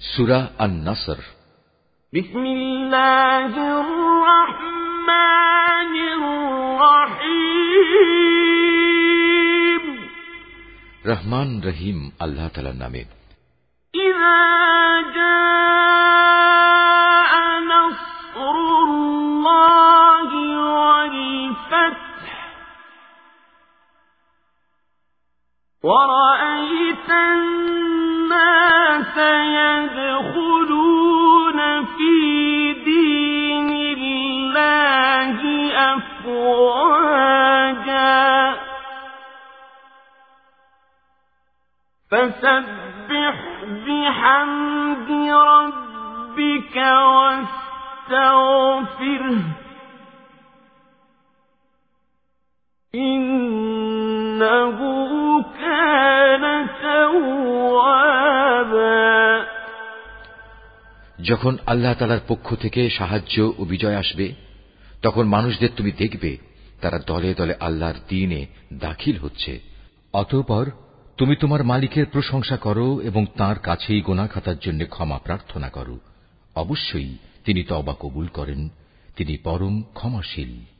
সুরা আন নাসর بسم الله الرحمن الرحيم রহমান রহিম আল্লাহ তালার নামে إذا جاء نصر الله والفتح ورأيت الناس يدخلون أفواجا فسبح بحمد ربك واستغفره إنه كان توابا যখন আল্লাহ তালার পক্ষ থেকে সাহায্য ও বিজয় আসবে তখন মানুষদের তুমি দেখবে, তারা দলে দলে আল্লাহর দিনে দাখিল হচ্ছে। অতঃপর তুমি তোমার মালিকের প্রশংসা করো এবং তার কাছেই গোনাখাতার জন্য ক্ষমা প্রার্থনা করো। অবশ্যই তিনি তবা কবুল করেন, তিনি পরম ক্ষমাশীল।